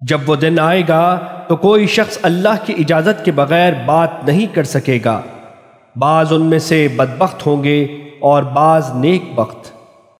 جب وہ دن آئے گا تو کوئی شخص اللہ کی اجازت کے بغیر بات نہیں کر سکے گا۔ بعض ان میں سے بدبخت ہوں گے اور بعض نیک بخت۔